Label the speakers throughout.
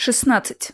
Speaker 1: 16.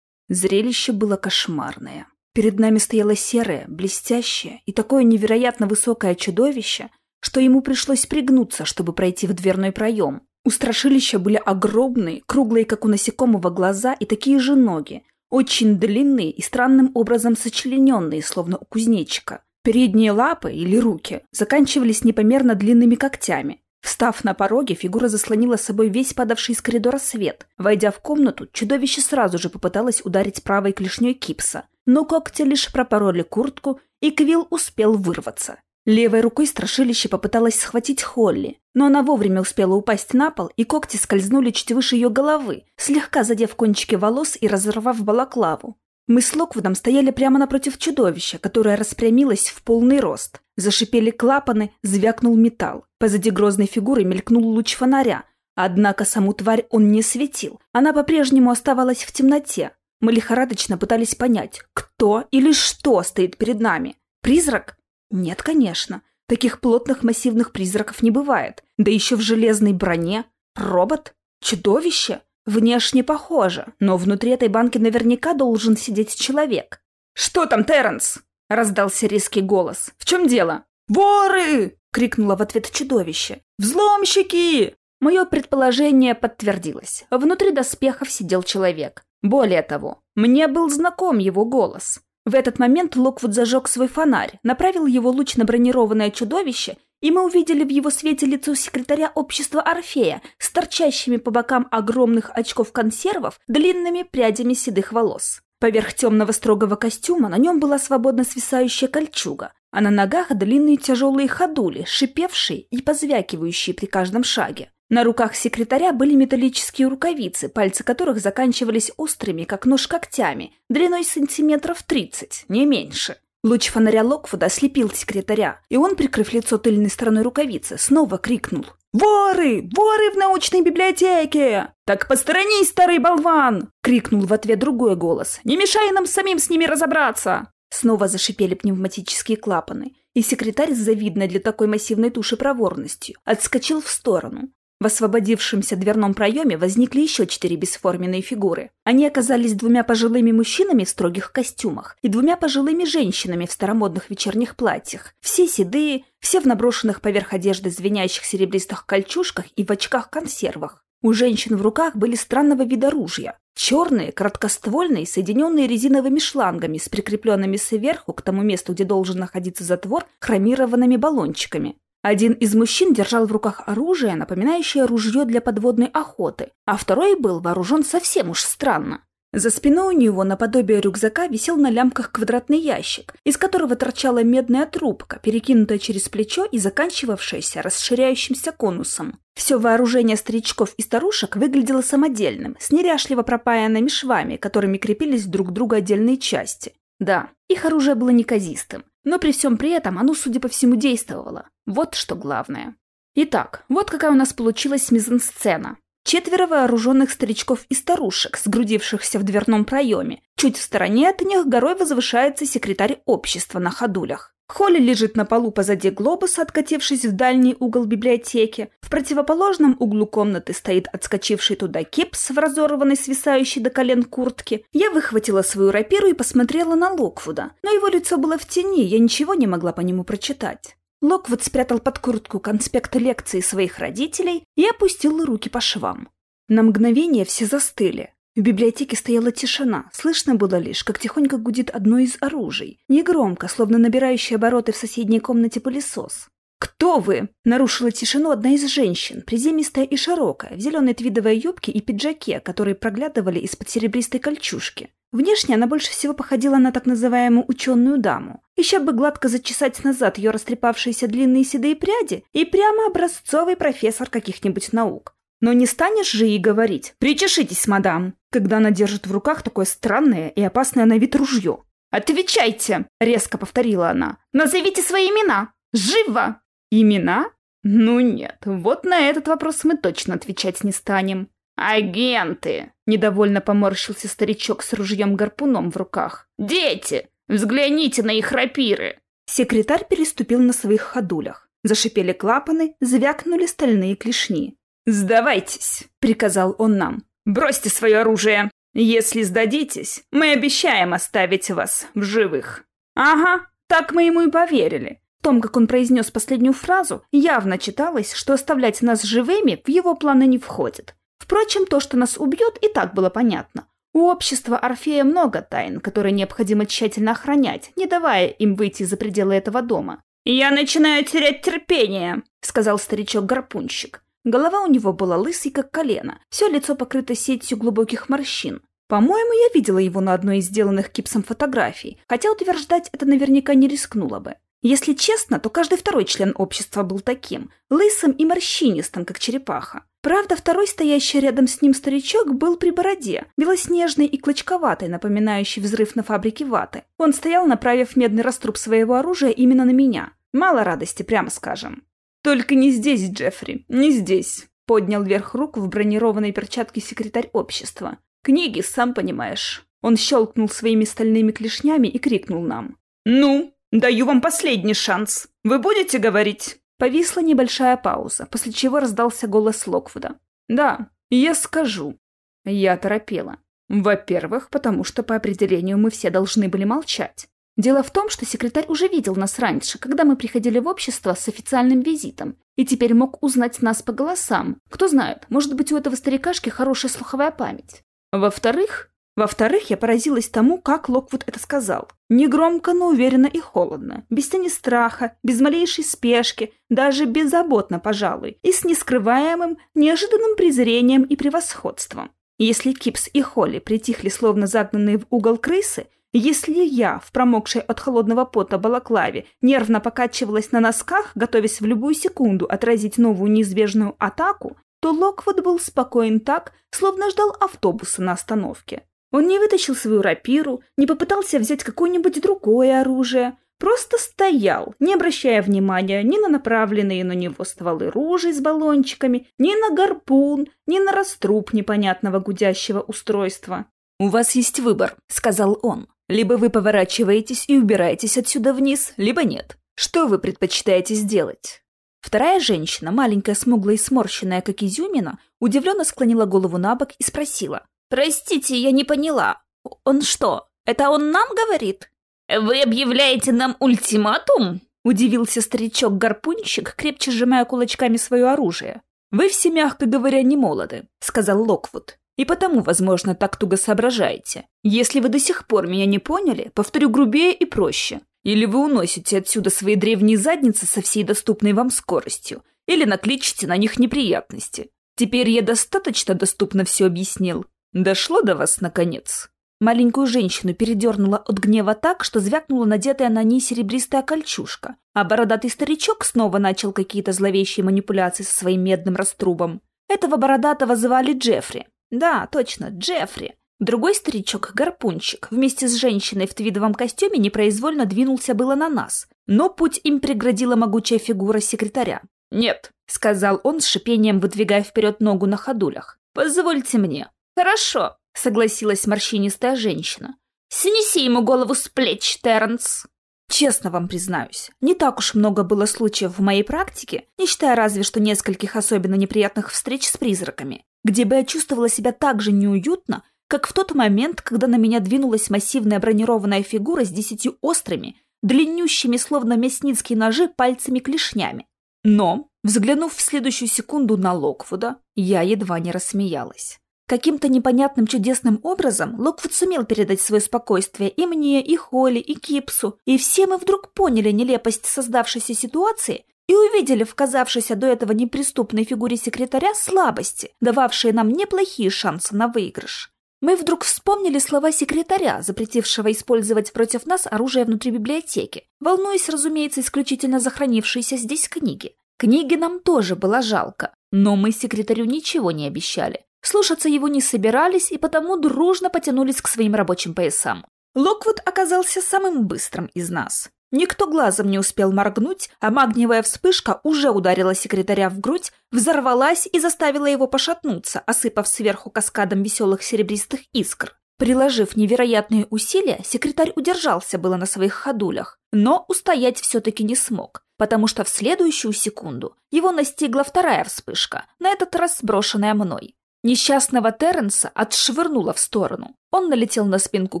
Speaker 1: Зрелище было кошмарное. Перед нами стояло серое, блестящее и такое невероятно высокое чудовище, что ему пришлось пригнуться, чтобы пройти в дверной проем. У страшилища были огромные, круглые, как у насекомого, глаза и такие же ноги, очень длинные и странным образом сочлененные, словно у кузнечика. Передние лапы или руки заканчивались непомерно длинными когтями, Встав на пороге, фигура заслонила собой весь падавший из коридора свет. Войдя в комнату, чудовище сразу же попыталось ударить правой клешней Кипса, но когти лишь пропороли куртку, и Квилл успел вырваться. Левой рукой страшилище попыталось схватить Холли, но она вовремя успела упасть на пол, и когти скользнули чуть выше ее головы, слегка задев кончики волос и разорвав балаклаву. Мы с Локвудом стояли прямо напротив чудовища, которое распрямилось в полный рост. Зашипели клапаны, звякнул металл. Позади грозной фигуры мелькнул луч фонаря. Однако саму тварь он не светил. Она по-прежнему оставалась в темноте. Мы лихорадочно пытались понять, кто или что стоит перед нами. Призрак? Нет, конечно. Таких плотных массивных призраков не бывает. Да еще в железной броне. Робот? Чудовище? Внешне похоже, но внутри этой банки наверняка должен сидеть человек. «Что там, Терренс?» — раздался резкий голос. «В чем дело?» «Воры!» — крикнуло в ответ чудовище. «Взломщики!» Мое предположение подтвердилось. Внутри доспехов сидел человек. Более того, мне был знаком его голос. В этот момент Локвуд зажег свой фонарь, направил его луч на бронированное чудовище и мы увидели в его свете лицо секретаря общества Орфея с торчащими по бокам огромных очков консервов длинными прядями седых волос. Поверх темного строгого костюма на нем была свободно свисающая кольчуга, а на ногах длинные тяжелые ходули, шипевшие и позвякивающие при каждом шаге. На руках секретаря были металлические рукавицы, пальцы которых заканчивались острыми, как нож когтями, длиной сантиметров тридцать, не меньше. Луч фонаря Локвуда ослепил секретаря, и он, прикрыв лицо тыльной стороной рукавицы, снова крикнул. «Воры! Воры в научной библиотеке!» «Так посторонись, старый болван!» — крикнул в ответ другой голос. «Не мешай нам самим с ними разобраться!» Снова зашипели пневматические клапаны, и секретарь с завидной для такой массивной туши проворностью отскочил в сторону. В освободившемся дверном проеме возникли еще четыре бесформенные фигуры. Они оказались двумя пожилыми мужчинами в строгих костюмах и двумя пожилыми женщинами в старомодных вечерних платьях. Все седые, все в наброшенных поверх одежды звенящих серебристых кольчушках и в очках-консервах. У женщин в руках были странного вида ружья. Черные, краткоствольные, соединенные резиновыми шлангами с прикрепленными сверху к тому месту, где должен находиться затвор, хромированными баллончиками. Один из мужчин держал в руках оружие, напоминающее ружье для подводной охоты, а второй был вооружен совсем уж странно. За спиной у него наподобие рюкзака висел на лямках квадратный ящик, из которого торчала медная трубка, перекинутая через плечо и заканчивавшаяся расширяющимся конусом. Все вооружение старичков и старушек выглядело самодельным, с неряшливо пропаянными швами, которыми крепились друг к другу отдельные части. Да, их оружие было неказистым, но при всем при этом оно, судя по всему, действовало. Вот что главное. Итак, вот какая у нас получилась мизансцена. Четверо вооруженных старичков и старушек, сгрудившихся в дверном проеме. Чуть в стороне от них горой возвышается секретарь общества на ходулях. Холли лежит на полу позади глобуса, откатившись в дальний угол библиотеки. В противоположном углу комнаты стоит отскочивший туда кипс в разорванной, свисающей до колен куртке. Я выхватила свою рапиру и посмотрела на Локвуда, но его лицо было в тени, я ничего не могла по нему прочитать. Локвуд спрятал под куртку конспект лекции своих родителей и опустил руки по швам. На мгновение все застыли. В библиотеке стояла тишина, слышно было лишь, как тихонько гудит одно из оружий, негромко, словно набирающий обороты в соседней комнате пылесос. «Кто вы?» — нарушила тишину одна из женщин, приземистая и широкая, в зеленой твидовой юбке и пиджаке, которые проглядывали из-под серебристой кольчужки. Внешне она больше всего походила на так называемую ученую даму. Еще бы гладко зачесать назад ее растрепавшиеся длинные седые пряди и прямо образцовый профессор каких-нибудь наук. Но не станешь же ей говорить «Причешитесь, мадам», когда она держит в руках такое странное и опасное на вид ружье. «Отвечайте!» — резко повторила она. «Назовите свои имена! Живо!» «Имена? Ну нет, вот на этот вопрос мы точно отвечать не станем». «Агенты!» — недовольно поморщился старичок с ружьем-гарпуном в руках. «Дети! Взгляните на их рапиры!» Секретарь переступил на своих ходулях. Зашипели клапаны, звякнули стальные клешни. «Сдавайтесь!» — приказал он нам.
Speaker 2: «Бросьте свое оружие! Если сдадитесь, мы обещаем оставить вас в живых». «Ага, так мы ему и поверили». В том, как он произнес последнюю фразу, явно читалось, что оставлять нас живыми в его планы не входит. Впрочем, то, что нас убьют, и так было понятно. У общества Орфея много тайн, которые необходимо тщательно охранять, не давая им выйти за пределы этого дома. «Я начинаю терять терпение», — сказал старичок-гарпунщик. Голова у него была лысой, как колено, все лицо покрыто сетью глубоких морщин. По-моему, я видела его на одной из сделанных кипсом фотографий, хотя утверждать это наверняка не рискнула бы. Если честно, то каждый второй член общества был таким, лысым и морщинистым, как черепаха. Правда, второй стоящий рядом с ним старичок был при бороде, белоснежный и клочковатый, напоминающий взрыв на фабрике ваты. Он стоял, направив медный раструб своего оружия именно на меня. Мало радости, прямо скажем. «Только не здесь, Джеффри, не здесь», — поднял вверх руку в бронированной перчатке секретарь общества. «Книги, сам понимаешь». Он щелкнул своими стальными клешнями и крикнул нам. «Ну, даю вам последний шанс. Вы будете говорить?» Повисла небольшая пауза, после чего раздался голос Локвуда. «Да, я скажу». Я торопела. Во-первых, потому что по определению мы все должны были молчать. Дело в том, что секретарь уже видел нас раньше, когда мы приходили в общество с официальным визитом, и теперь мог узнать нас по голосам. Кто знает, может быть, у этого старикашки хорошая слуховая память. Во-вторых, во-вторых, я поразилась тому, как Локвуд это сказал. Негромко, но уверенно и холодно, без тени страха, без малейшей спешки, даже беззаботно, пожалуй, и с нескрываемым, неожиданным презрением и превосходством. Если Кипс и Холли притихли, словно загнанные в угол крысы, если я, в промокшей от холодного пота балаклаве, нервно покачивалась на носках, готовясь в любую секунду отразить новую неизбежную атаку, то Локвуд был спокоен так, словно ждал автобуса на остановке. Он не вытащил свою рапиру, не попытался взять какое-нибудь другое оружие, просто стоял, не обращая внимания ни на направленные на него стволы ружей с баллончиками, ни на гарпун, ни на раструб непонятного гудящего устройства. «У вас есть выбор», — сказал он. Либо вы поворачиваетесь и убираетесь отсюда вниз, либо нет. Что вы предпочитаете сделать? Вторая женщина, маленькая, смуглая и сморщенная, как изюмина, удивленно склонила голову на бок и спросила. «Простите, я не поняла. Он что, это он нам говорит?» «Вы объявляете нам ультиматум?» Удивился старичок-гарпунщик, крепче сжимая кулачками свое оружие. «Вы все, мягко говоря, не молоды», — сказал Локвуд. И потому, возможно, так туго соображаете. Если вы до сих пор меня не поняли, повторю грубее и проще. Или вы уносите отсюда свои древние задницы со всей доступной вам скоростью, или накличите на них неприятности. Теперь я достаточно доступно все объяснил. Дошло до вас, наконец?» Маленькую женщину передернула от гнева так, что звякнула надетая на ней серебристая кольчушка, а бородатый старичок снова начал какие-то зловещие манипуляции со своим медным раструбом. Этого бородатого звали Джеффри, да, точно, Джеффри. Другой старичок, гарпунчик, вместе с женщиной в твидовом костюме непроизвольно двинулся было на нас, но путь им преградила могучая фигура секретаря. «Нет», — сказал он с шипением, выдвигая вперед ногу на ходулях. «Позвольте мне». «Хорошо», — согласилась морщинистая женщина. «Снеси ему голову с плеч, Терренс». Честно вам признаюсь, не так уж много было случаев в моей практике, не считая разве что нескольких особенно неприятных встреч с призраками, где бы я чувствовала себя так же неуютно, как в тот момент, когда на меня двинулась массивная бронированная фигура с десятью острыми, длиннющими, словно мясницкие ножи, пальцами-клешнями. Но, взглянув в следующую секунду на Локвуда, я едва не рассмеялась. Каким-то непонятным чудесным образом Локвуд сумел передать свое спокойствие и мне, и Холли, и Кипсу, и все мы вдруг поняли нелепость создавшейся ситуации и увидели в казавшейся до этого неприступной фигуре секретаря слабости, дававшие нам неплохие шансы на выигрыш. Мы вдруг вспомнили слова секретаря, запретившего использовать против нас оружие внутри библиотеки, волнуясь, разумеется, исключительно за хранившиеся здесь книги. Книги нам тоже было жалко, но мы секретарю ничего не обещали. Слушаться его не собирались и потому дружно потянулись к своим рабочим поясам. Локвуд оказался самым быстрым из нас. Никто глазом не успел моргнуть, а магниевая вспышка уже ударила секретаря в грудь, взорвалась и заставила его пошатнуться, осыпав сверху каскадом веселых серебристых искр. Приложив невероятные усилия, секретарь удержался было на своих ходулях, но устоять все-таки не смог, потому что в следующую секунду его настигла вторая вспышка, на этот раз сброшенная мной.
Speaker 1: Несчастного Терренса отшвырнуло в сторону. Он налетел на спинку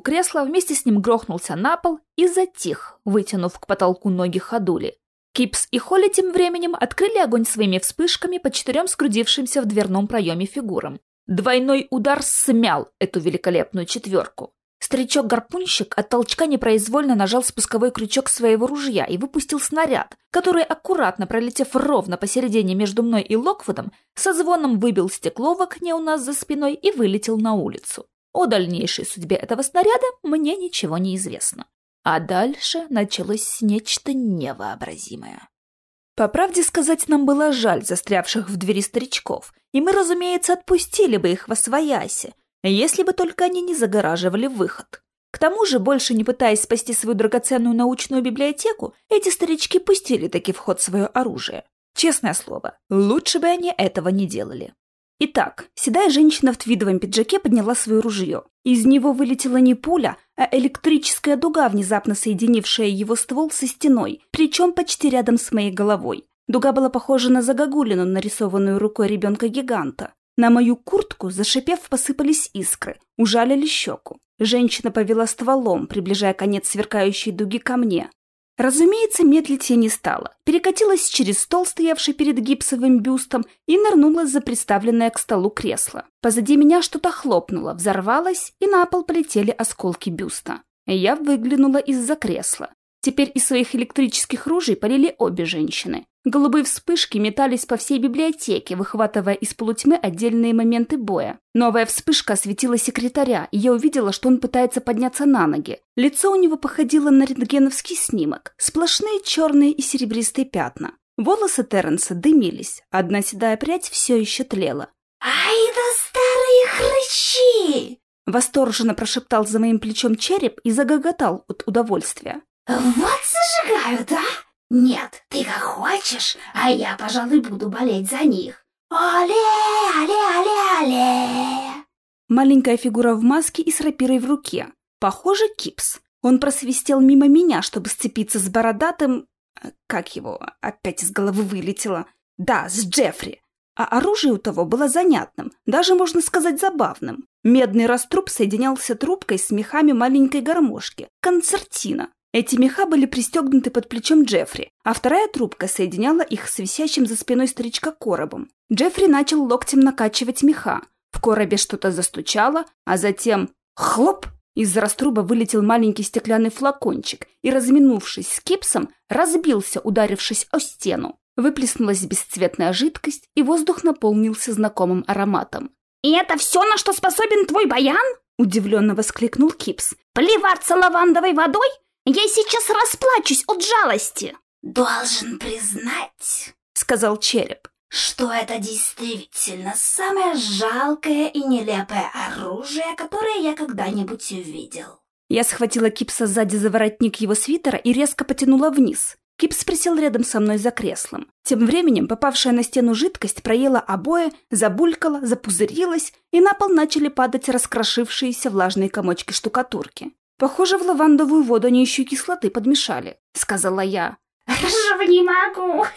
Speaker 1: кресла, вместе с ним грохнулся на пол и затих, вытянув к потолку ноги ходули. Кипс и Холли тем временем открыли огонь своими вспышками по четырем скрудившимся в дверном проеме фигурам. Двойной удар смял эту великолепную четверку. Старичок-гарпунщик от толчка непроизвольно нажал спусковой крючок своего ружья и выпустил снаряд, который, аккуратно пролетев ровно посередине между мной и Локвудом, со звоном выбил стекло в окне у нас за спиной и вылетел на улицу. О дальнейшей судьбе этого снаряда мне ничего не известно. А дальше началось нечто невообразимое. По правде сказать, нам было жаль застрявших в двери старичков, и мы, разумеется, отпустили бы их во свояси, если бы только они не загораживали выход. К тому же, больше не пытаясь спасти свою драгоценную научную библиотеку, эти старички пустили таки в ход свое оружие. Честное слово, лучше бы они этого не делали. Итак, седая женщина в твидовом пиджаке подняла свое ружье. Из него вылетела не пуля, а электрическая дуга, внезапно соединившая его ствол со стеной, причем почти рядом с моей головой. Дуга была похожа на загогулину, нарисованную рукой ребенка-гиганта. На мою куртку, зашипев, посыпались искры, ужалили щеку. Женщина повела стволом, приближая конец сверкающей дуги ко мне. Разумеется, медлить я не стала. Перекатилась через стол, стоявший перед гипсовым бюстом, и нырнула за приставленное к столу кресло. Позади меня что-то хлопнуло, взорвалось, и на пол полетели осколки бюста. Я выглянула из-за кресла. Теперь из своих электрических ружей полили обе женщины. Голубые вспышки метались по всей библиотеке, выхватывая из полутьмы отдельные моменты боя. Новая вспышка осветила секретаря, и я увидела, что он пытается подняться на ноги. Лицо у него походило на рентгеновский снимок. Сплошные черные и серебристые пятна. Волосы Терренса дымились, одна седая прядь все еще тлела.
Speaker 3: «Ай да старые хрыщи!»
Speaker 1: Восторженно прошептал за моим плечом череп и загоготал от удовольствия.
Speaker 3: «Вот зажигают, а? Нет, ты как хочешь, а я, пожалуй, буду болеть за них. Оле, оле, оле, оле!»
Speaker 1: Маленькая фигура в маске и с рапирой в руке. Похоже, Кипс. Он просвистел мимо меня, чтобы сцепиться с бородатым... э, Как его? Опять из головы вылетело. Да, с Джеффри. А оружие у того было занятным, даже, можно сказать, забавным. Медный раструб соединялся трубкой с мехами маленькой гармошки. Концертина. Эти меха были пристегнуты под плечом Джеффри, а вторая трубка соединяла их с висящим за спиной старичка коробом. Джеффри начал локтем накачивать меха. В коробе что-то застучало, а затем хлоп! Из раструба вылетел маленький стеклянный флакончик и, разминувшись с кипсом, разбился, ударившись о стену. Выплеснулась бесцветная жидкость, и воздух наполнился знакомым ароматом.
Speaker 2: «И это все, на что способен твой баян?»
Speaker 1: – удивленно воскликнул Кипс.
Speaker 2: «Плеваться лавандовой водой? Я сейчас расплачусь от жалости!»
Speaker 3: «Должен признать», –
Speaker 1: сказал череп,
Speaker 3: что это действительно самое жалкое и нелепое оружие, которое я когда-нибудь увидел.
Speaker 1: Я схватила Кипса сзади за воротник его свитера и резко потянула вниз. Кипс присел рядом со мной за креслом. Тем временем попавшая на стену жидкость проела обои, забулькала, запузырилась, и на пол начали падать раскрошившиеся влажные комочки штукатурки. «Похоже, в лавандовую воду они еще кислоты подмешали», — сказала я.
Speaker 3: «Жив не могу!»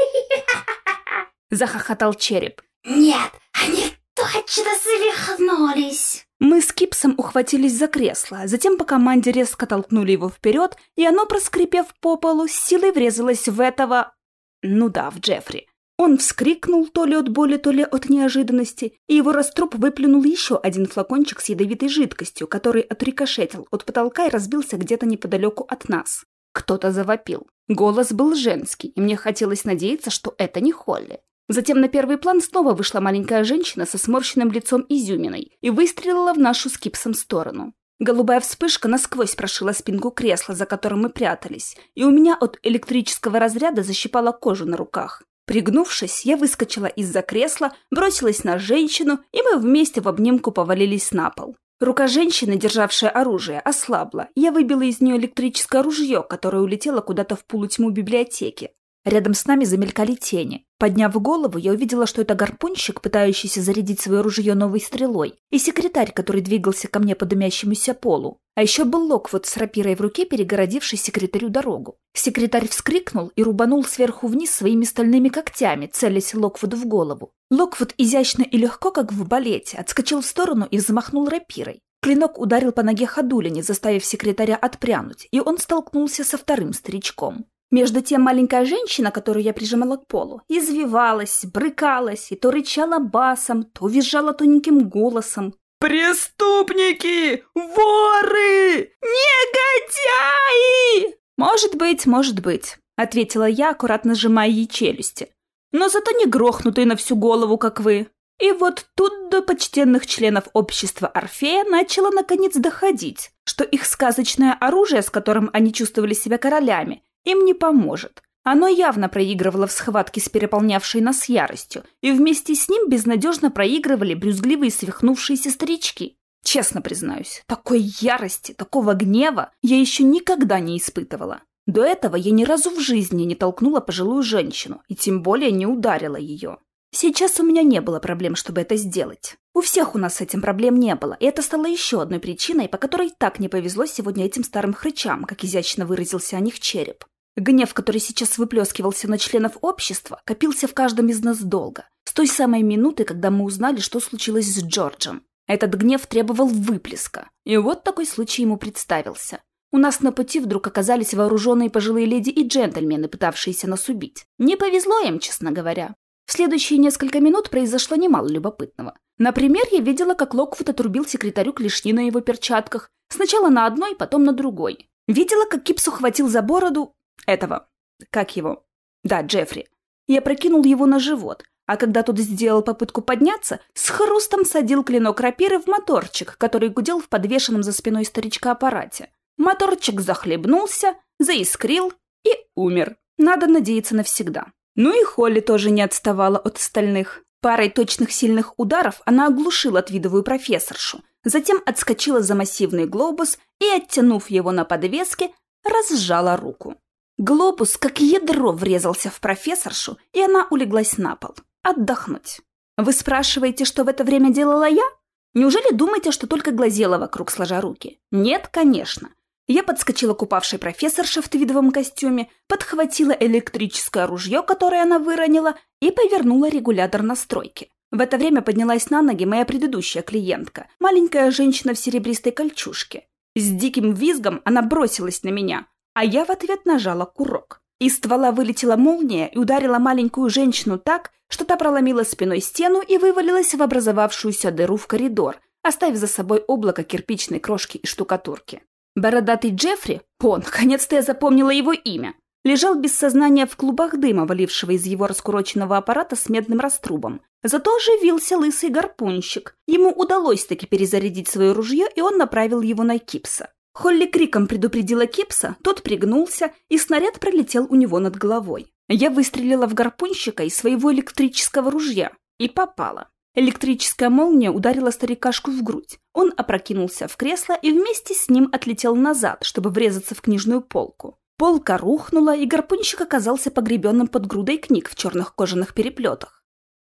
Speaker 1: — захохотал череп.
Speaker 3: «Нет, они точно свихнулись!»
Speaker 1: Мы с Кипсом ухватились за кресло, затем по команде резко толкнули его вперед, и оно, проскрипев по полу, с силой врезалось в этого... Ну да, в Джеффри. Он вскрикнул то ли от боли, то ли от неожиданности, и его раструб выплюнул еще один флакончик с ядовитой жидкостью, который отрикошетил от потолка и разбился где-то неподалеку от нас. Кто-то завопил. Голос был женский, и мне хотелось надеяться, что это не Холли. Затем на первый план снова вышла маленькая женщина со сморщенным лицом изюминой и выстрелила в нашу с Кипсом сторону. Голубая вспышка насквозь прошила спинку кресла, за которым мы прятались, и у меня от электрического разряда защипала кожу на руках. Пригнувшись, я выскочила из-за кресла, бросилась на женщину, и мы вместе в обнимку повалились на пол. Рука женщины, державшая оружие, ослабла, я выбила из нее электрическое ружье, которое улетело куда-то в полутьму библиотеки. Рядом с нами замелькали тени. Подняв голову, я увидела, что это гарпунщик, пытающийся зарядить свое ружье новой стрелой, и секретарь, который двигался ко мне по дымящемуся полу. А еще был Локвуд с рапирой в руке, перегородивший секретарю дорогу. Секретарь вскрикнул и рубанул сверху вниз своими стальными когтями, целясь Локвуду в голову. Локвуд изящно и легко, как в балете, отскочил в сторону и взмахнул рапирой. Клинок ударил по ноге Ходулине, заставив секретаря отпрянуть, и он столкнулся со вторым старичком. Между тем маленькая женщина, которую я прижимала к полу, извивалась, брыкалась и то рычала басом, то визжала тоненьким голосом.
Speaker 2: «Преступники! Воры! Негодяи!»
Speaker 1: «Может быть, может быть», — ответила я, аккуратно сжимая ей челюсти. «Но зато не грохнутые на всю голову, как вы». И вот тут до почтенных членов общества Орфея начало наконец доходить, что их сказочное оружие, с которым они чувствовали себя королями, им не поможет. Оно явно проигрывало в схватке с переполнявшей нас яростью, и вместе с ним безнадежно проигрывали брюзгливые свихнувшиеся старички. Честно признаюсь, такой ярости, такого гнева я еще никогда не испытывала. До этого я ни разу в жизни не толкнула пожилую женщину, и тем более не ударила ее. Сейчас у меня не было проблем, чтобы это сделать. У всех у нас с этим проблем не было, и это стало еще одной причиной, по которой так не повезло сегодня этим старым хрычам, как изящно выразился о них череп. Гнев, который сейчас выплескивался на членов общества, копился в каждом из нас долго. С той самой минуты, когда мы узнали, что случилось с Джорджем. Этот гнев требовал выплеска. И вот такой случай ему представился. У нас на пути вдруг оказались вооруженные пожилые леди и джентльмены, пытавшиеся нас убить. Не повезло им, честно говоря. В следующие несколько минут произошло немало любопытного. Например, я видела, как Локвуд отрубил секретарю клешни на его перчатках. Сначала на одной, потом на другой. Видела, как Кипс ухватил за бороду этого. Как его? Да, Джеффри. Я прокинул его на живот, а когда тот сделал попытку подняться, с хрустом садил клинок рапиры в моторчик, который гудел в подвешенном за спиной старичка аппарате. Моторчик захлебнулся, заискрил и умер. Надо надеяться навсегда. Ну и Холли тоже не отставала от остальных. Парой точных сильных ударов она оглушила твидовую профессоршу, затем отскочила за массивный глобус и, оттянув его на подвеске, разжала руку. Глобус как ядро врезался в профессоршу, и она улеглась на пол. Отдохнуть. Вы спрашиваете, что в это время делала я? Неужели думаете, что только глазела вокруг, сложа руки? Нет, конечно. Я подскочила к упавшей профессорше в твидовом костюме, подхватила электрическое ружье, которое она выронила, и повернула регулятор настройки. В это время поднялась на ноги моя предыдущая клиентка, маленькая женщина в серебристой кольчужке. С диким визгом она бросилась на меня, а я в ответ нажала курок. Из ствола вылетела молния и ударила маленькую женщину так, что та проломила спиной стену и вывалилась в образовавшуюся дыру в коридор, оставив за собой облако кирпичной крошки и штукатурки. Бородатый Джеффри, о, наконец-то я запомнила его имя, лежал без сознания в клубах дыма, валившего из его раскуроченного аппарата с медным раструбом. Зато оживился лысый гарпунщик. Ему удалось таки перезарядить свое ружье, и он направил его на Кипса. Холли криком предупредила Кипса, тот пригнулся, и снаряд пролетел у него над головой. Я выстрелила в гарпунщика из своего электрического ружья и попала. Электрическая молния ударила старикашку в грудь. Он опрокинулся в кресло и вместе с ним отлетел назад, чтобы врезаться в книжную полку. Полка рухнула, и гарпунщик оказался погребенным под грудой книг в черных кожаных переплетах.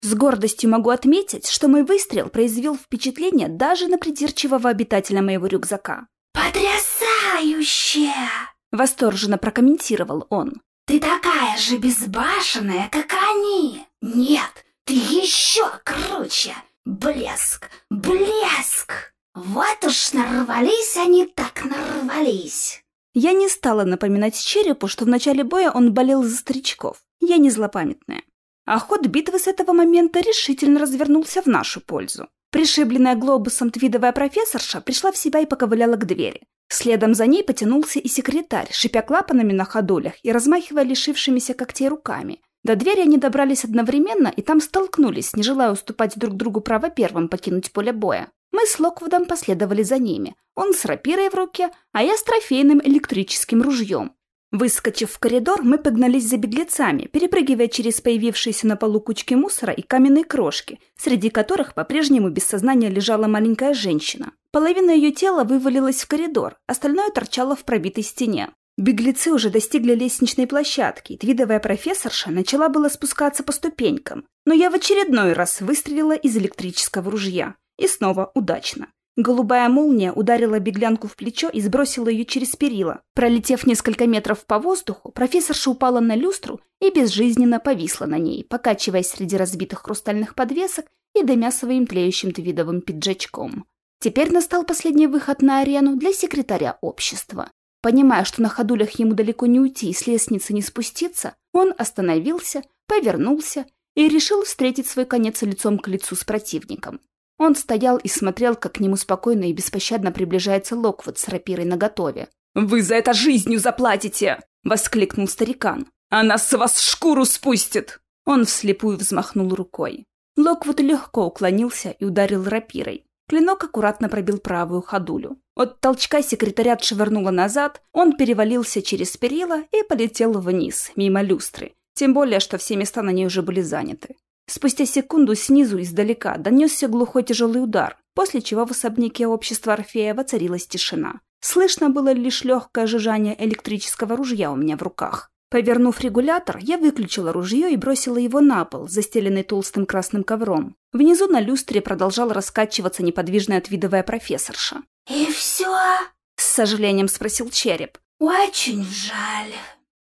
Speaker 1: С гордостью могу отметить, что мой выстрел произвел впечатление даже на придирчивого обитателя моего рюкзака.
Speaker 3: «Потрясающе!»
Speaker 1: — восторженно прокомментировал он.
Speaker 3: «Ты такая же безбашенная, как они! Нет, ты еще круче! Блеск! Блеск! Вот уж нарвались они так нарвались!»
Speaker 1: Я не стала напоминать черепу, что в начале боя он болел за старичков. Я не злопамятная. А ход битвы с этого момента решительно развернулся в нашу пользу. Пришибленная глобусом твидовая профессорша пришла в себя и поковыляла к двери. Следом за ней потянулся и секретарь, шипя клапанами на ходулях и размахивая лишившимися когтей руками. До двери они добрались одновременно и там столкнулись, не желая уступать друг другу право первым покинуть поле боя. Мы с Локвудом последовали за ними. Он с рапирой в руке, а я с трофейным электрическим ружьем. Выскочив в коридор, мы погнались за беглецами, перепрыгивая через появившиеся на полу кучки мусора и каменные крошки, среди которых по-прежнему без сознания лежала маленькая женщина. Половина ее тела вывалилась в коридор, остальное торчало в пробитой стене. Беглецы уже достигли лестничной площадки, и твидовая профессорша начала было спускаться по ступенькам, но я в очередной раз выстрелила из электрического ружья. И снова удачно. Голубая молния ударила беглянку в плечо и сбросила ее через перила. Пролетев несколько метров по воздуху, профессорша упала на люстру и безжизненно повисла на ней, покачиваясь среди разбитых хрустальных подвесок и дымя своим тлеющим твидовым пиджачком. Теперь настал последний выход на арену для секретаря общества. Понимая, что на ходулях ему далеко не уйти и с лестницы не спуститься, он остановился, повернулся и решил встретить свой конец лицом к лицу с противником. Он стоял и смотрел, как к нему спокойно и беспощадно приближается Локвуд с рапирой наготове.
Speaker 2: «Вы за это жизнью заплатите!» — воскликнул старикан. «Она с вас шкуру спустит!»
Speaker 1: Он вслепую взмахнул рукой. Локвуд легко уклонился и ударил рапирой. Клинок аккуратно пробил правую ходулю. От толчка секретаря отшвырнуло назад, он перевалился через перила и полетел вниз, мимо люстры. Тем более, что все места на ней уже были заняты. Спустя секунду снизу издалека донесся глухой тяжелый удар, после чего в особняке общества Орфея воцарилась тишина. Слышно было лишь легкое жужжание электрического ружья у меня в руках. Повернув регулятор, я выключила ружье и бросила его на пол, застеленный толстым красным ковром. Внизу на люстре продолжала раскачиваться неподвижная отвидовая профессорша.
Speaker 3: «И все?»
Speaker 1: — с сожалением спросил череп.
Speaker 3: «Очень жаль.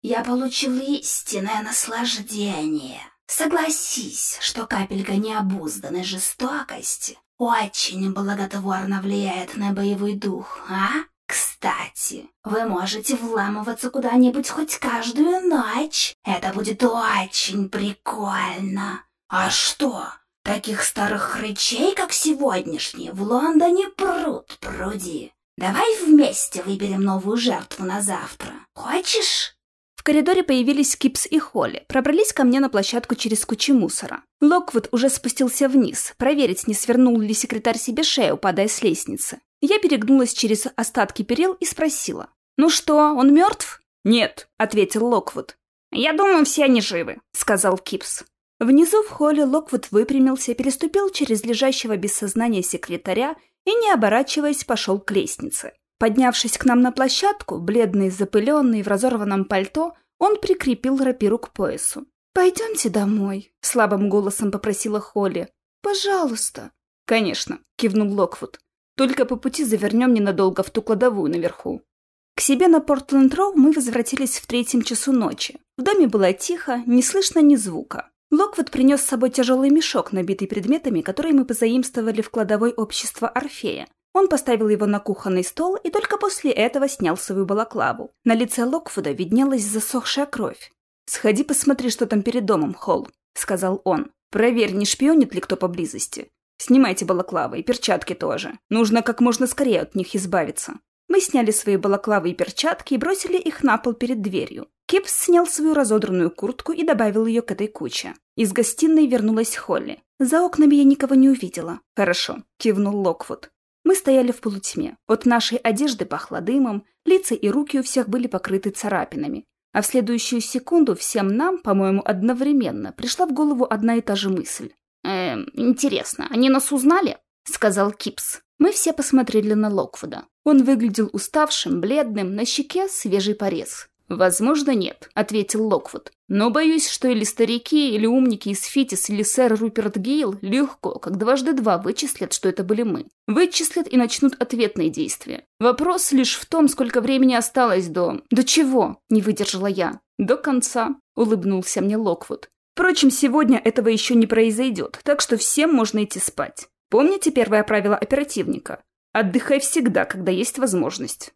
Speaker 3: Я получил истинное наслаждение. Согласись, что капелька необузданной жестокости очень благотворно влияет на боевой дух, а?» Кстати, вы можете вламываться куда-нибудь хоть каждую ночь. Это будет очень прикольно. А что? Таких старых хрычей, как сегодняшний, в Лондоне пруд пруди. Давай вместе выберем новую жертву на завтра. Хочешь?
Speaker 1: Коридоре появились Кипс и Холли, пробрались ко мне на площадку через кучи мусора. Локвуд уже спустился вниз, проверить, не свернул ли секретарь себе шею, падая с лестницы. Я перегнулась через остатки перил и спросила. «Ну что, он мертв?»
Speaker 2: «Нет», — ответил Локвуд.
Speaker 1: «Я думаю, все они живы», — сказал Кипс. Внизу в холле Локвуд выпрямился, переступил через лежащего без сознания секретаря и, не оборачиваясь, пошел к лестнице. Поднявшись к нам на площадку, бледный, запыленный, в разорванном пальто, он прикрепил рапиру к поясу. «Пойдемте домой», — слабым голосом попросила Холли. «Пожалуйста».
Speaker 2: «Конечно», — кивнул Локвуд. Только по пути завернем ненадолго в ту кладовую наверху.
Speaker 1: К себе на Портленд-Роу мы возвратились в третьем часу ночи. В доме было тихо, не слышно ни звука. Локвуд принес с собой тяжелый мешок, набитый предметами, которые мы позаимствовали в кладовой общества Орфея. Он поставил его на кухонный стол и только после этого снял свою балаклаву. На лице Локвуда виднелась засохшая кровь. «Сходи посмотри, что там перед домом, Холл», — сказал он. «Проверь, не шпионит ли кто поблизости. Снимайте балаклавы и перчатки тоже. Нужно как можно скорее от них избавиться. Мы сняли свои балаклавы и перчатки и бросили их на пол перед дверью. Кипс снял свою разодранную куртку и добавил ее к этой куче. Из гостиной вернулась Холли. За окнами я никого не увидела. «Хорошо», — кивнул Локвуд. Мы стояли в полутьме. От нашей одежды пахло дымом, лица и руки у всех были покрыты царапинами. А в следующую секунду всем нам, по-моему, одновременно пришла в голову одна и та же мысль.
Speaker 3: «Эм, интересно, они нас узнали?» — сказал Кипс.
Speaker 1: Мы все посмотрели на Локвуда. Он выглядел уставшим, бледным, на щеке свежий порез.
Speaker 2: «Возможно, нет», — ответил Локвуд. «Но боюсь, что или старики, или умники из Фиттис, или сэр Руперт Гейл легко, как дважды два, вычислят, что это были мы. Вычислят и начнут ответные действия. Вопрос лишь в том, сколько времени осталось до...
Speaker 1: До чего?» — не выдержала я.
Speaker 2: «До конца», — улыбнулся мне Локвуд. Впрочем, сегодня этого еще не произойдет, так что всем можно идти спать. Помните первое правило оперативника? Отдыхай всегда, когда есть возможность.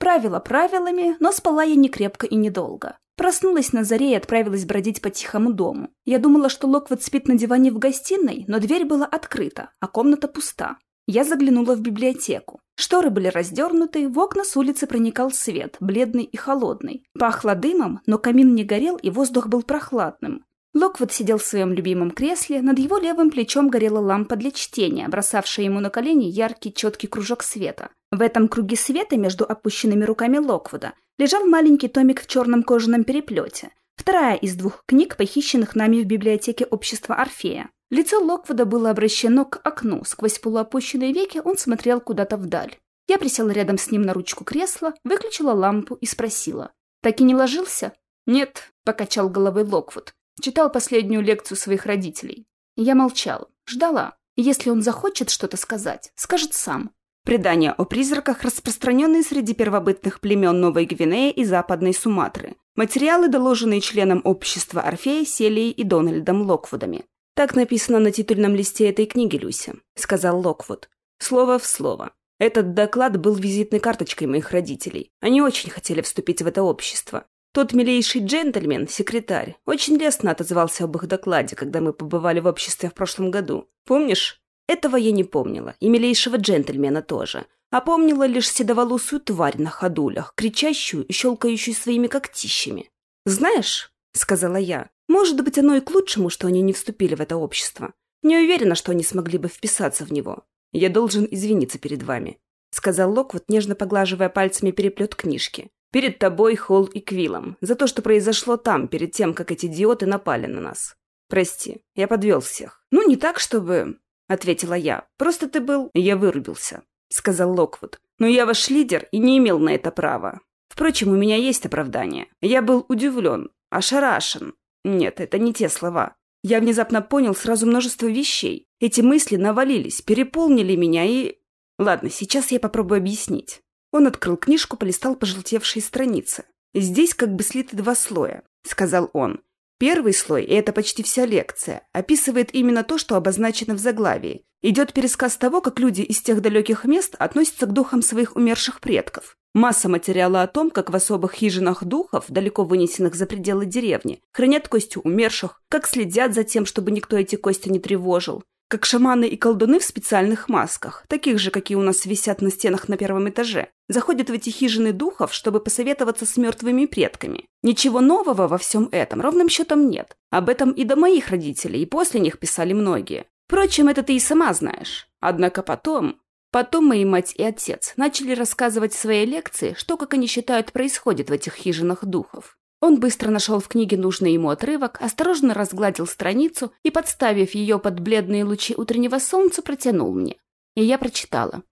Speaker 1: Правила правилами, но спала я не крепко и недолго. Проснулась на заре и отправилась бродить по тихому дому. Я думала, что Локвуд спит на диване в гостиной, но дверь была открыта, а комната пуста. Я заглянула в библиотеку. Шторы были раздернуты, в окна с улицы проникал свет, бледный и холодный. Пахло дымом, но камин не горел и воздух был прохладным. Локвуд сидел в своем любимом кресле, над его левым плечом горела лампа для чтения, бросавшая ему на колени яркий четкий кружок света. В этом круге света между опущенными руками Локвуда лежал маленький томик в черном кожаном переплете, вторая из двух книг, похищенных нами в библиотеке общества Орфея. Лицо Локвуда было обращено к окну, сквозь полуопущенные веки он смотрел куда-то вдаль. Я присела рядом с ним на ручку кресла, выключила лампу и спросила. «Так и не ложился?»
Speaker 2: «Нет», — покачал головой Локвуд. Читал последнюю лекцию своих родителей.
Speaker 1: Я молчала, ждала. Если он захочет что-то сказать, скажет сам.
Speaker 4: Предания о призраках, распространенные среди первобытных племен Новой Гвинеи и Западной Суматры. Материалы, доложенные членам общества Орфея, Селии и Дональдом Локвудами. «Так написано на титульном листе этой книги, Люся», — сказал Локвуд. «Слово в слово. Этот доклад был визитной карточкой моих родителей. Они очень хотели вступить в это общество. Тот милейший джентльмен, секретарь, очень лестно отозвался об их докладе, когда мы побывали в обществе в прошлом году. Помнишь? Этого я не помнила, и милейшего джентльмена тоже. А помнила лишь седоволосую тварь на ходулях, кричащую и щелкающую своими когтищами. «Знаешь», — сказала я, — «может быть, оно и к лучшему, что они не вступили в это общество. Не уверена, что они смогли бы вписаться в него. Я должен извиниться перед вами», — сказал Локвуд, нежно поглаживая пальцами переплет книжки. «Перед тобой, Холл и Квиллом, за то, что произошло там, перед тем, как эти идиоты напали на нас. Прости, я подвел всех. Ну, не так, чтобы...» — ответила я. «Просто ты был...» «Я вырубился», — сказал Локвуд. «Но я ваш лидер и не имел на это права. Впрочем, у меня есть оправдание. Я был удивлен, ошарашен. Нет, это не те слова. Я внезапно понял сразу множество вещей. Эти мысли навалились, переполнили меня и... Ладно, сейчас я попробую объяснить. Он открыл книжку, полистал пожелтевшие страницы. «Здесь как бы слиты два слоя», — сказал он. Первый слой, и это почти вся лекция, описывает именно то, что обозначено в заглавии. Идет пересказ того, как люди из тех далеких мест относятся к духам своих умерших предков. Масса материала о том, как в особых хижинах духов, далеко вынесенных за пределы деревни, хранят кости умерших, как следят за тем, чтобы никто эти кости не тревожил, как шаманы и колдуны в специальных масках, таких же, какие у нас висят на стенах на первом этаже, заходят в эти хижины духов, чтобы посоветоваться с мертвыми предками. Ничего нового во всем этом ровным счетом нет. Об этом и до моих родителей, и после них писали многие. Впрочем, это ты и сама знаешь. Однако потом... Потом мои мать и отец начали рассказывать в своей лекции, что, как они считают, происходит в этих хижинах духов. Он быстро нашел в книге нужный ему отрывок, осторожно разгладил страницу и, подставив ее под бледные лучи утреннего солнца, протянул мне. И я прочитала.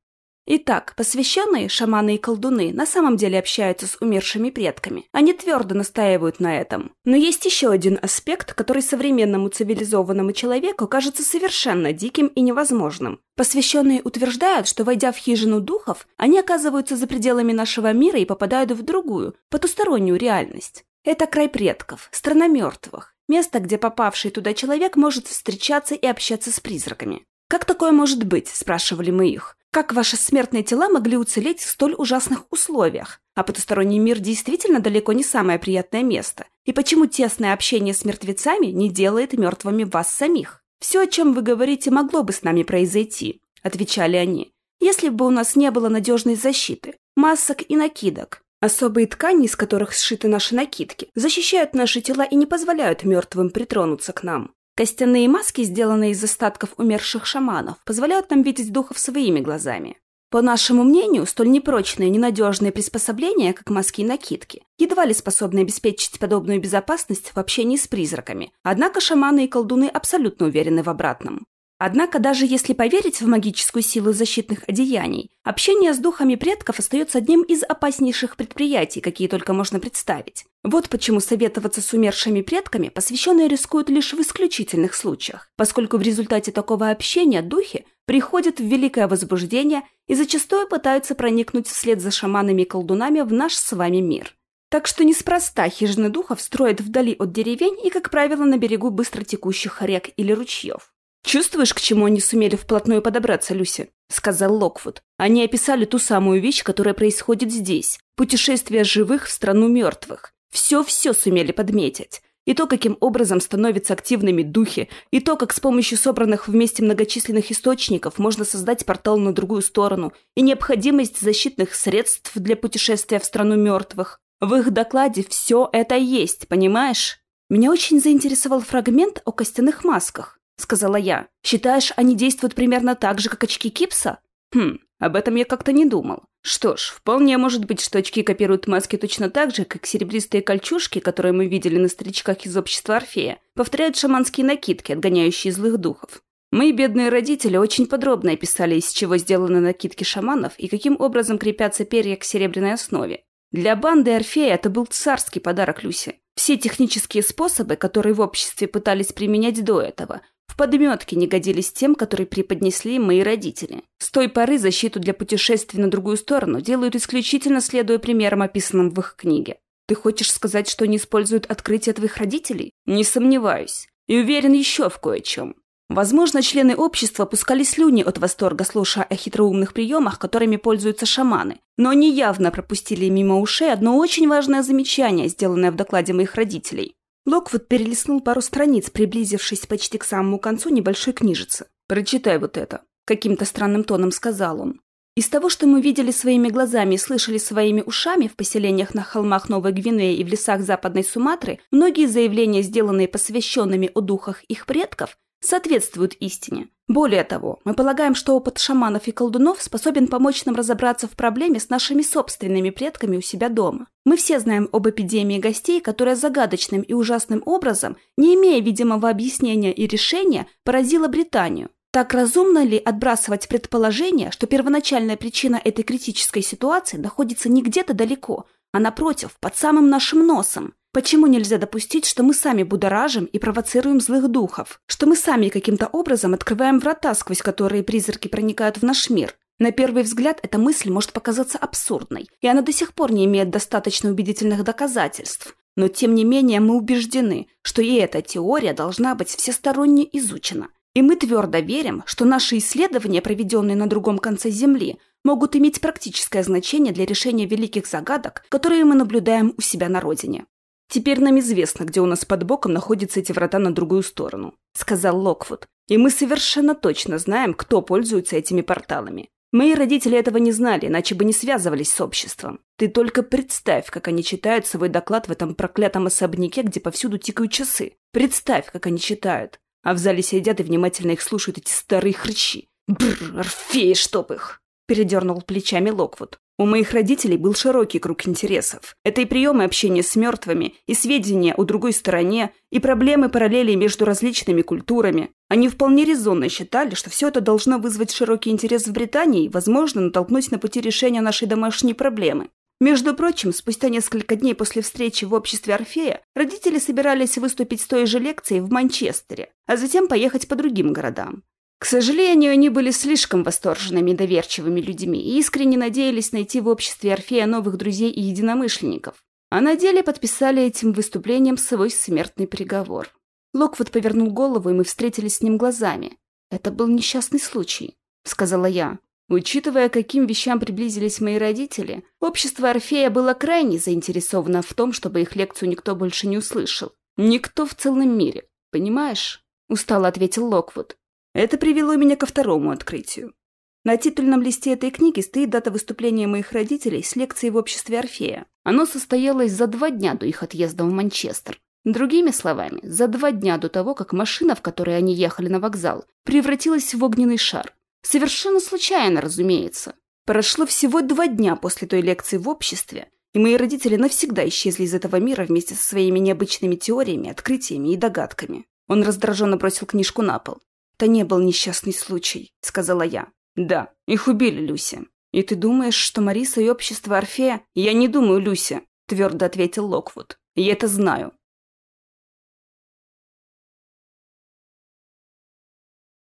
Speaker 4: Итак, посвященные шаманы и колдуны на самом деле общаются с умершими предками. Они твердо настаивают на этом. Но есть еще один аспект, который современному цивилизованному человеку кажется совершенно диким и невозможным. Посвященные утверждают, что, войдя в хижину духов, они оказываются за пределами нашего мира и попадают в другую, потустороннюю реальность. Это край предков, страна мертвых, место, где попавший туда человек может встречаться и общаться с призраками. «Как такое может быть?» – спрашивали мы их. «Как ваши смертные тела могли уцелеть в столь ужасных условиях? А потусторонний мир действительно далеко не самое приятное место. И почему тесное общение с мертвецами не делает мертвыми вас самих? Все, о чем вы говорите, могло бы с нами произойти», – отвечали они, «если бы у нас не было надежной защиты, масок и накидок. Особые ткани, из которых сшиты наши накидки, защищают наши тела и не позволяют мертвым притронуться к нам. Костяные маски, сделанные из остатков умерших шаманов, позволяют нам видеть духов своими глазами. По нашему мнению, столь непрочные и ненадежные приспособления, как маски и накидки, едва ли способны обеспечить подобную безопасность в общении с призраками. Однако шаманы и колдуны абсолютно уверены в обратном. Однако даже если поверить в магическую силу защитных одеяний, общение с духами предков остается одним из опаснейших предприятий, какие только можно представить. Вот почему советоваться с умершими предками посвященные рискуют лишь в исключительных случаях, поскольку в результате такого общения духи приходят в великое возбуждение и зачастую пытаются проникнуть вслед за шаманами и колдунами в наш с вами мир. Так что неспроста хижины духов строят вдали от деревень и, как правило, на берегу быстротекущих рек или ручьев. «Чувствуешь, к чему они сумели вплотную подобраться, Люси?» — сказал Локвуд. «Они описали ту самую вещь, которая происходит здесь. Путешествие живых в страну мертвых. Все-все сумели подметить. И то, каким образом становятся активными духи, и то, как с помощью собранных вместе многочисленных источников можно создать портал на другую сторону, и необходимость защитных средств для путешествия в страну мертвых. В их докладе все это есть, понимаешь? Меня очень заинтересовал фрагмент о костяных масках сказала я. «Считаешь, они действуют примерно так же, как очки Кипса?» «Хм, об этом я как-то не думал. Что ж, вполне может быть, что очки копируют маски точно так же, как серебристые кольчужки, которые мы видели на старичках из общества Орфея, повторяют шаманские накидки, отгоняющие злых духов. Мои бедные родители очень подробно описали, из чего сделаны накидки шаманов и каким образом крепятся перья к серебряной основе. Для банды Орфея это был царский подарок Люси. Все технические способы, которые в обществе пытались применять до этого, в подметке не годились тем, которые преподнесли мои родители. С той поры защиту для путешествий на другую сторону делают исключительно следуя примерам, описанным в их книге. Ты хочешь сказать, что они используют открытие твоих родителей? Не сомневаюсь. И уверен еще в кое-чем. Возможно, члены общества пускали слюни от восторга, слушая о хитроумных приемах, которыми пользуются шаманы, но они явно пропустили мимо ушей одно очень важное замечание, сделанное в докладе моих родителей. Локвуд перелистнул пару страниц, приблизившись почти к самому концу небольшой книжицы. «Прочитай вот это», — каким-то странным тоном сказал он. Из того, что мы видели своими глазами и слышали своими ушами в поселениях на холмах Новой Гвинеи и в лесах Западной Суматры, многие заявления, сделанные посвященными о духах их предков, соответствуют истине. Более того, мы полагаем, что опыт шаманов и колдунов способен помочь нам разобраться в проблеме с нашими собственными предками у себя дома. Мы все знаем об эпидемии гостей, которая загадочным и ужасным образом, не имея видимого объяснения и решения, поразила Британию. Так разумно ли отбрасывать предположение, что первоначальная причина этой критической ситуации находится не где-то далеко, а напротив, под самым нашим носом? Почему нельзя допустить, что мы сами будоражим и провоцируем злых духов? Что мы сами каким-то образом открываем врата, сквозь которые призраки проникают в наш мир? На первый взгляд эта мысль может показаться абсурдной, и она до сих пор не имеет достаточно убедительных доказательств. Но тем не менее мы убеждены, что и эта теория должна быть всесторонне изучена. И мы твердо верим, что наши исследования, проведенные на другом конце Земли, могут иметь практическое значение для решения великих загадок, которые мы наблюдаем у себя на родине. «Теперь нам известно, где у нас под боком находятся эти врата на другую сторону», — сказал Локвуд. «И мы совершенно точно знаем, кто пользуется этими порталами. Мои родители этого не знали, иначе бы не связывались с обществом. Ты только представь, как они читают свой доклад в этом проклятом особняке, где повсюду тикают часы. Представь, как они читают. А в зале сидят и внимательно их слушают эти старые хрычи. Бррр, Орфеи, чтоб их!» Передернул плечами Локвуд. У моих родителей был широкий круг интересов. Это и приемы общения с мертвыми, и сведения о другой стороне, и проблемы параллелей между различными культурами. Они вполне резонно считали, что все это должно вызвать широкий интерес в Британии и, возможно, натолкнуть на пути решения нашей домашней проблемы. Между прочим, спустя несколько дней после встречи в обществе Орфея, родители собирались выступить с той же лекцией в Манчестере, а затем поехать по другим городам. К сожалению, они были слишком восторженными доверчивыми людьми и искренне надеялись найти в обществе Орфея новых друзей и единомышленников. А на деле подписали этим выступлением свой смертный приговор. Локвуд повернул голову, и мы встретились с ним глазами. «Это был несчастный случай», — сказала я. Учитывая, каким вещам приблизились мои родители, общество Орфея было крайне заинтересовано в том, чтобы их лекцию никто больше не услышал. Никто в целом мире, понимаешь? Устало ответил Локвуд. Это привело меня ко второму открытию. На титульном листе этой книги стоит дата выступления моих родителей с лекцией в обществе Орфея. Оно состоялось за два дня до их отъезда в Манчестер. Другими словами, за два дня до того, как машина, в которой они ехали на вокзал, превратилась в огненный шар. Совершенно случайно, разумеется. Прошло всего два дня после той лекции в обществе, и мои родители навсегда исчезли из этого мира вместе со своими необычными теориями, открытиями и догадками. Он раздраженно бросил книжку на пол. «Это не был несчастный случай», — сказала я. «Да, их убили, Люся. И ты думаешь, что Мариса и общество Орфея...» «Я не думаю, Люся», — твердо ответил Локвуд. «Я это знаю.